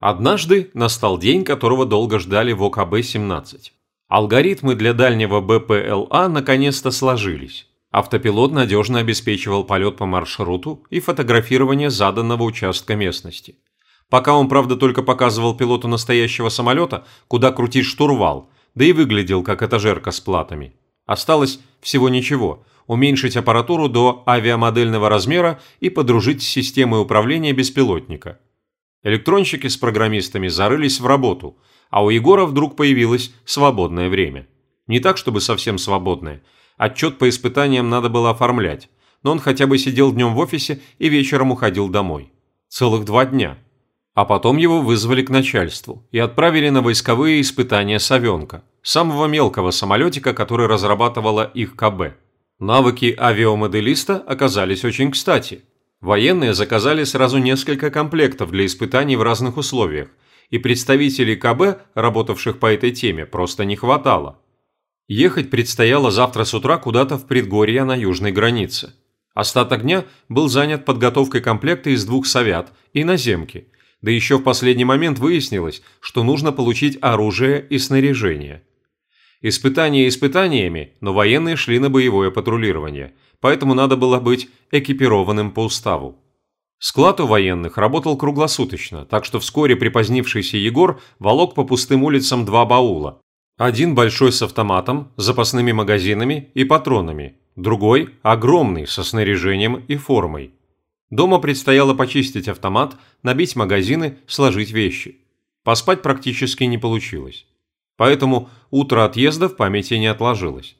Однажды настал день, которого долго ждали в ОКБ-17. Алгоритмы для дальнего БПЛА наконец-то сложились. Автопилот надежно обеспечивал полет по маршруту и фотографирование заданного участка местности. Пока он, правда, только показывал пилоту настоящего самолета, куда крутить штурвал, да и выглядел как этажерка с платами. Осталось всего ничего – уменьшить аппаратуру до авиамодельного размера и подружить с системой управления беспилотника. Электронщики с программистами зарылись в работу, а у Егора вдруг появилось свободное время. Не так, чтобы совсем свободное. Отчет по испытаниям надо было оформлять, но он хотя бы сидел днем в офисе и вечером уходил домой. Целых два дня. А потом его вызвали к начальству и отправили на войсковые испытания «Совенка», самого мелкого самолетика, который разрабатывала их КБ. Навыки авиамоделиста оказались очень кстати. Военные заказали сразу несколько комплектов для испытаний в разных условиях, и представителей КБ, работавших по этой теме, просто не хватало. Ехать предстояло завтра с утра куда-то в предгорье на южной границе. Остаток дня был занят подготовкой комплекта из двух совят и наземки, да еще в последний момент выяснилось, что нужно получить оружие и снаряжение. Испытания испытаниями, но военные шли на боевое патрулирование, поэтому надо было быть экипированным по уставу. Склад у военных работал круглосуточно, так что вскоре припозднившийся Егор волок по пустым улицам два баула. Один большой с автоматом, запасными магазинами и патронами, другой – огромный со снаряжением и формой. Дома предстояло почистить автомат, набить магазины, сложить вещи. Поспать практически не получилось. Поэтому утро отъезда в памяти не отложилось.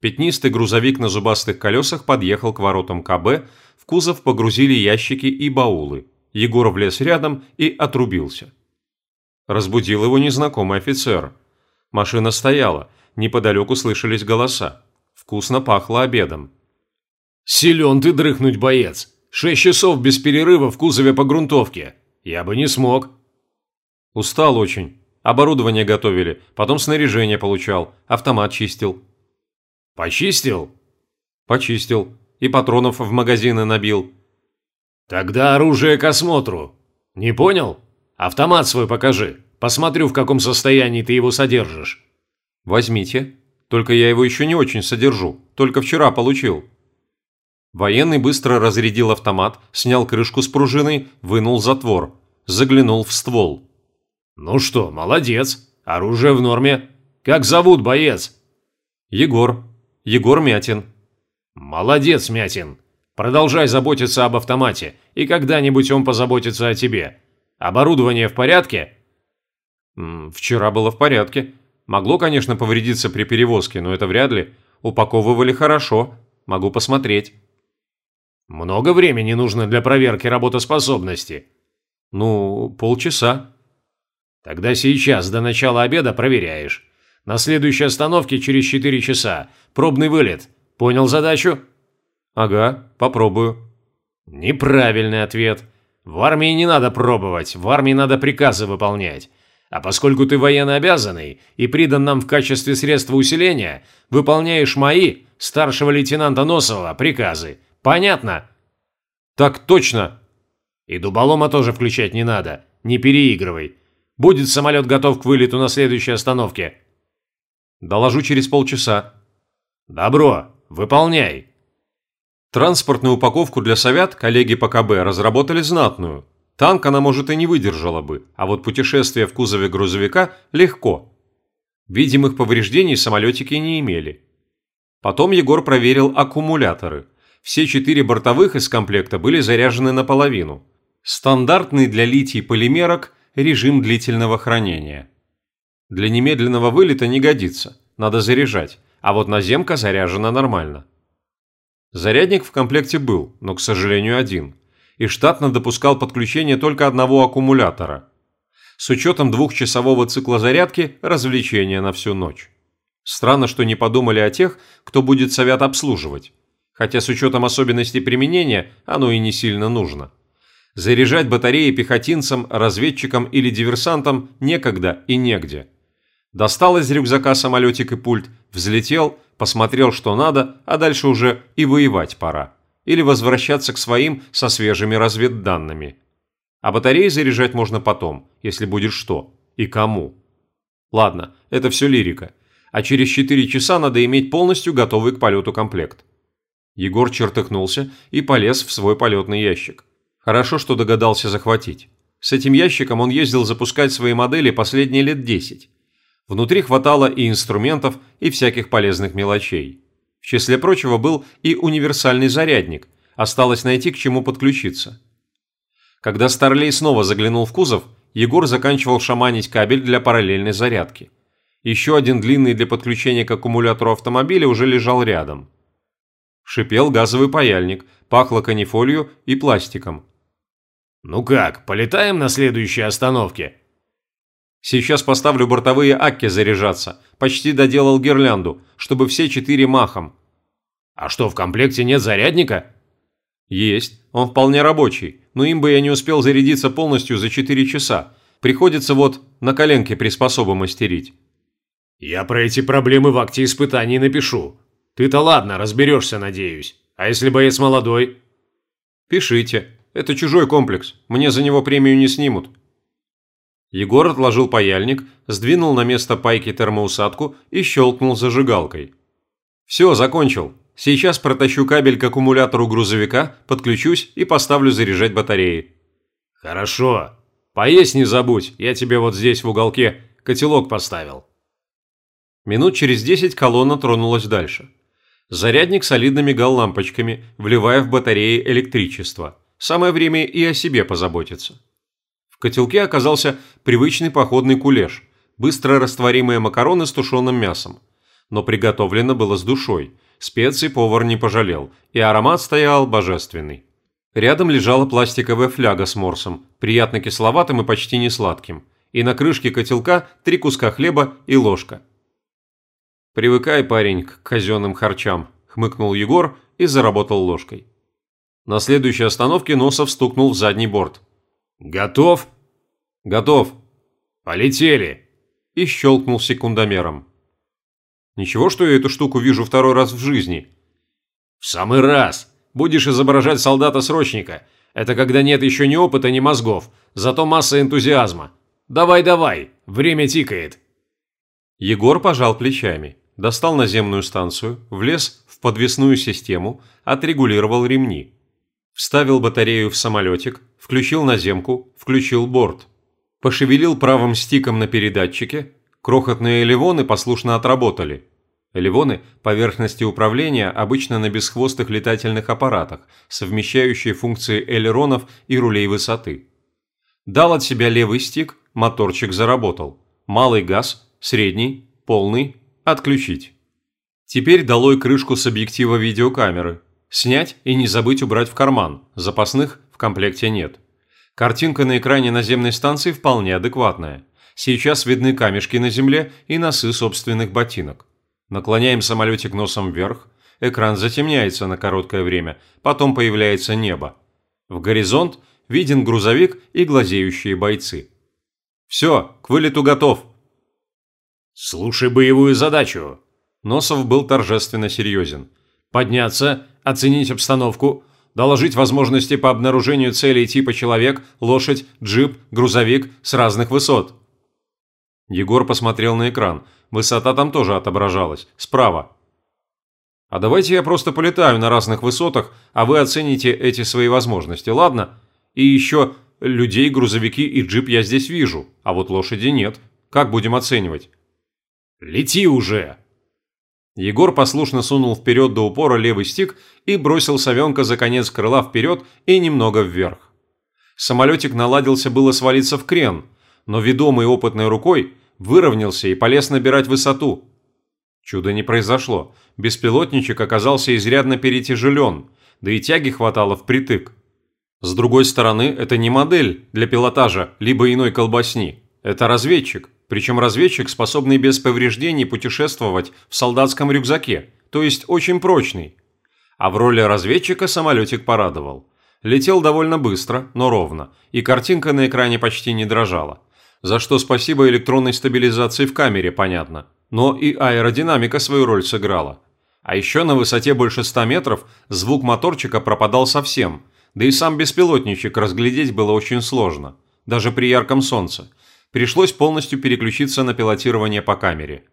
Пятнистый грузовик на зубастых колесах подъехал к воротам КБ, в кузов погрузили ящики и баулы. Егор влез рядом и отрубился. Разбудил его незнакомый офицер. Машина стояла, неподалеку слышались голоса. Вкусно пахло обедом. «Силен ты дрыхнуть, боец! Шесть часов без перерыва в кузове по грунтовке. Я бы не смог». «Устал очень. Оборудование готовили, потом снаряжение получал, автомат чистил». «Почистил?» «Почистил. И патронов в магазины набил». «Тогда оружие к осмотру. Не понял? Автомат свой покажи. Посмотрю, в каком состоянии ты его содержишь». «Возьмите. Только я его еще не очень содержу. Только вчера получил». Военный быстро разрядил автомат, снял крышку с пружиной, вынул затвор, заглянул в ствол. «Ну что, молодец. Оружие в норме. Как зовут, боец?» «Егор. Егор Мятин». «Молодец, Мятин. Продолжай заботиться об автомате, и когда-нибудь он позаботится о тебе. Оборудование в порядке?» «Вчера было в порядке. Могло, конечно, повредиться при перевозке, но это вряд ли. Упаковывали хорошо. Могу посмотреть». «Много времени нужно для проверки работоспособности?» «Ну, полчаса». Тогда сейчас, до начала обеда, проверяешь. На следующей остановке через 4 часа. Пробный вылет. Понял задачу? Ага, попробую. Неправильный ответ. В армии не надо пробовать, в армии надо приказы выполнять. А поскольку ты военно обязанный и придан нам в качестве средства усиления, выполняешь мои, старшего лейтенанта Носова, приказы. Понятно? Так точно. И дуболома тоже включать не надо. Не переигрывай. Будет самолет готов к вылету на следующей остановке?» «Доложу через полчаса». «Добро, выполняй». Транспортную упаковку для совят коллеги по КБ разработали знатную. Танк она, может, и не выдержала бы, а вот путешествие в кузове грузовика легко. Видимых повреждений самолетики не имели. Потом Егор проверил аккумуляторы. Все четыре бортовых из комплекта были заряжены наполовину. Стандартный для литий полимерок режим длительного хранения. Для немедленного вылета не годится, надо заряжать, а вот наземка заряжена нормально. Зарядник в комплекте был, но, к сожалению, один, и штатно допускал подключение только одного аккумулятора. С учетом двухчасового цикла зарядки – развлечение на всю ночь. Странно, что не подумали о тех, кто будет совет обслуживать. Хотя с учетом особенностей применения оно и не сильно нужно. Заряжать батареи пехотинцам, разведчикам или диверсантам некогда и негде. Достал из рюкзака самолетик и пульт, взлетел, посмотрел, что надо, а дальше уже и воевать пора. Или возвращаться к своим со свежими разведданными. А батареи заряжать можно потом, если будет что. И кому. Ладно, это все лирика. А через 4 часа надо иметь полностью готовый к полету комплект. Егор чертыхнулся и полез в свой полетный ящик. Хорошо, что догадался захватить. С этим ящиком он ездил запускать свои модели последние лет 10. Внутри хватало и инструментов, и всяких полезных мелочей. В числе прочего был и универсальный зарядник, осталось найти к чему подключиться. Когда Старлей снова заглянул в кузов, Егор заканчивал шаманить кабель для параллельной зарядки. Еще один длинный для подключения к аккумулятору автомобиля уже лежал рядом. Шипел газовый паяльник, пахло канифолью и пластиком. «Ну как, полетаем на следующей остановке?» «Сейчас поставлю бортовые акки заряжаться. Почти доделал гирлянду, чтобы все четыре махом». «А что, в комплекте нет зарядника?» «Есть. Он вполне рабочий, но им бы я не успел зарядиться полностью за 4 часа. Приходится вот на коленке приспособы мастерить». «Я про эти проблемы в акте испытаний напишу. Ты-то ладно, разберешься, надеюсь. А если боец молодой?» «Пишите. Это чужой комплекс. Мне за него премию не снимут». Егор отложил паяльник, сдвинул на место пайки термоусадку и щелкнул зажигалкой. «Все, закончил. Сейчас протащу кабель к аккумулятору грузовика, подключусь и поставлю заряжать батареи». «Хорошо. Поесть не забудь, я тебе вот здесь в уголке котелок поставил». Минут через десять колонна тронулась дальше. Зарядник солидно мигал лампочками, вливая в батареи электричество. Самое время и о себе позаботиться. В котелке оказался привычный походный кулеш, быстро растворимые макароны с тушеным мясом. Но приготовлено было с душой, специй повар не пожалел, и аромат стоял божественный. Рядом лежала пластиковая фляга с морсом, приятно кисловатым и почти не сладким, и на крышке котелка три куска хлеба и ложка – «Привыкай, парень, к казенным харчам», – хмыкнул Егор и заработал ложкой. На следующей остановке Носов стукнул в задний борт. «Готов?» «Готов». «Полетели!» И щелкнул секундомером. «Ничего, что я эту штуку вижу второй раз в жизни?» «В самый раз! Будешь изображать солдата-срочника. Это когда нет еще ни опыта, ни мозгов, зато масса энтузиазма. Давай-давай, время тикает!» Егор пожал плечами достал наземную станцию, влез в подвесную систему, отрегулировал ремни. Вставил батарею в самолетик, включил наземку, включил борт. Пошевелил правым стиком на передатчике, крохотные элевоны послушно отработали. Элевоны – поверхности управления обычно на бесхвостых летательных аппаратах, совмещающие функции элеронов и рулей высоты. Дал от себя левый стик, моторчик заработал. Малый газ, средний, полный, Отключить. Теперь долой крышку с объектива видеокамеры. Снять и не забыть убрать в карман, запасных в комплекте нет. Картинка на экране наземной станции вполне адекватная. Сейчас видны камешки на земле и носы собственных ботинок. Наклоняем самолетик носом вверх, экран затемняется на короткое время, потом появляется небо. В горизонт виден грузовик и глазеющие бойцы. «Все, к вылету готов», «Слушай боевую задачу!» Носов был торжественно серьезен. «Подняться, оценить обстановку, доложить возможности по обнаружению целей типа человек, лошадь, джип, грузовик с разных высот». Егор посмотрел на экран. Высота там тоже отображалась. Справа. «А давайте я просто полетаю на разных высотах, а вы оцените эти свои возможности, ладно? И еще людей, грузовики и джип я здесь вижу, а вот лошади нет. Как будем оценивать?» «Лети уже!» Егор послушно сунул вперед до упора левый стик и бросил совенка за конец крыла вперед и немного вверх. Самолетик наладился было свалиться в крен, но ведомый опытной рукой выровнялся и полез набирать высоту. Чудо не произошло, беспилотничек оказался изрядно перетяжелен, да и тяги хватало впритык. С другой стороны, это не модель для пилотажа либо иной колбасни, это разведчик, причем разведчик, способный без повреждений путешествовать в солдатском рюкзаке, то есть очень прочный. А в роли разведчика самолетик порадовал. Летел довольно быстро, но ровно, и картинка на экране почти не дрожала. За что спасибо электронной стабилизации в камере, понятно. Но и аэродинамика свою роль сыграла. А еще на высоте больше 100 метров звук моторчика пропадал совсем, Да и сам беспилотничек разглядеть было очень сложно, даже при ярком солнце. Пришлось полностью переключиться на пилотирование по камере.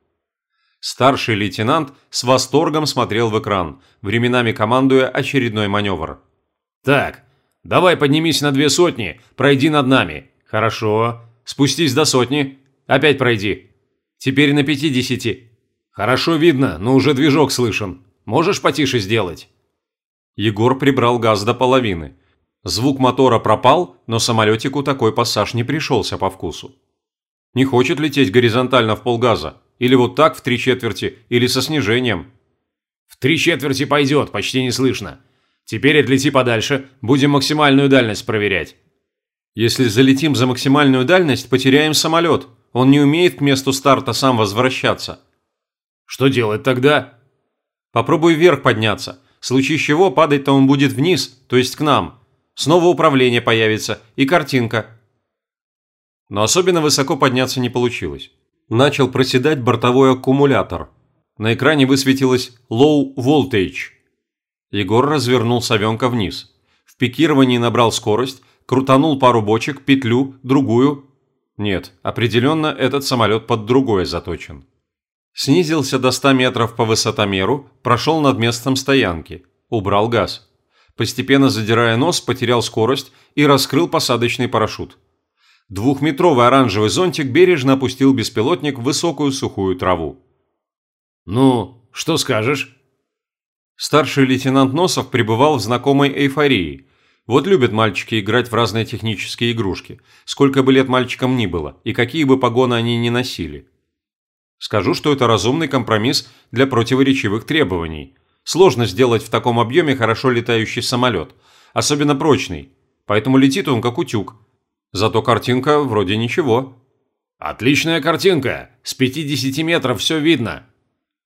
Старший лейтенант с восторгом смотрел в экран, временами командуя очередной маневр. «Так, давай поднимись на две сотни, пройди над нами. Хорошо. Спустись до сотни. Опять пройди. Теперь на пятидесяти. Хорошо видно, но уже движок слышен. Можешь потише сделать?» Егор прибрал газ до половины. Звук мотора пропал, но самолетику такой пассаж не пришелся по вкусу. Не хочет лететь горизонтально в полгаза, или вот так в три четверти, или со снижением. В три четверти пойдет, почти не слышно. Теперь отлети подальше, будем максимальную дальность проверять. Если залетим за максимальную дальность, потеряем самолет. Он не умеет к месту старта сам возвращаться. Что делать тогда? Попробуй вверх подняться. В случае чего падать-то он будет вниз, то есть к нам. Снова управление появится и картинка. Но особенно высоко подняться не получилось. Начал проседать бортовой аккумулятор. На экране высветилось «Low Voltage». Егор развернул совенка вниз. В пикировании набрал скорость, крутанул пару бочек, петлю, другую. Нет, определенно этот самолет под другое заточен. Снизился до 100 метров по высотомеру, прошел над местом стоянки, убрал газ. Постепенно задирая нос, потерял скорость и раскрыл посадочный парашют. Двухметровый оранжевый зонтик бережно опустил беспилотник в высокую сухую траву. «Ну, что скажешь?» Старший лейтенант Носов пребывал в знакомой эйфории. Вот любят мальчики играть в разные технические игрушки, сколько бы лет мальчикам ни было, и какие бы погоны они ни носили. Скажу, что это разумный компромисс для противоречивых требований. Сложно сделать в таком объеме хорошо летающий самолет, особенно прочный, поэтому летит он как утюг. Зато картинка вроде ничего. Отличная картинка, с 50 метров все видно.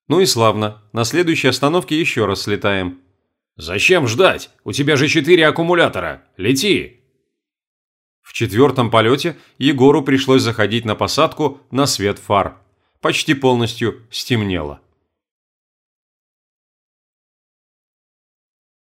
Ну и славно, на следующей остановке еще раз слетаем. Зачем ждать? У тебя же четыре аккумулятора. Лети. В четвертом полете Егору пришлось заходить на посадку на свет фар почти полностью стемнело.